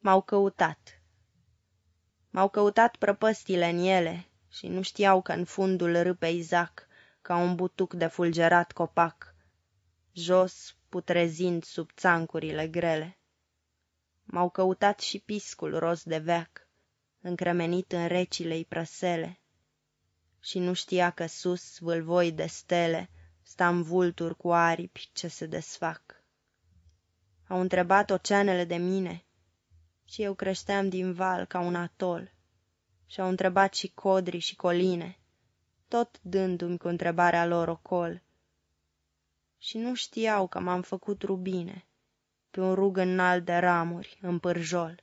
M-au căutat M-au căutat prăpăstile în ele Și nu știau că în fundul râpei zac Ca un butuc de fulgerat copac, Jos, putrezind sub țancurile grele. M-au căutat și piscul roz de veac, Încremenit în recile-i prăsele, Și nu știa că sus, vâlvoi de stele, Stam vulturi cu aripi ce se desfac. Au întrebat oceanele de mine Și eu creșteam din val ca un atol. Și-au întrebat și codri și coline, Tot dându-mi cu întrebarea lor ocol. Și nu știau că m-am făcut rubine Pe un rug înalt de ramuri, în pârjol.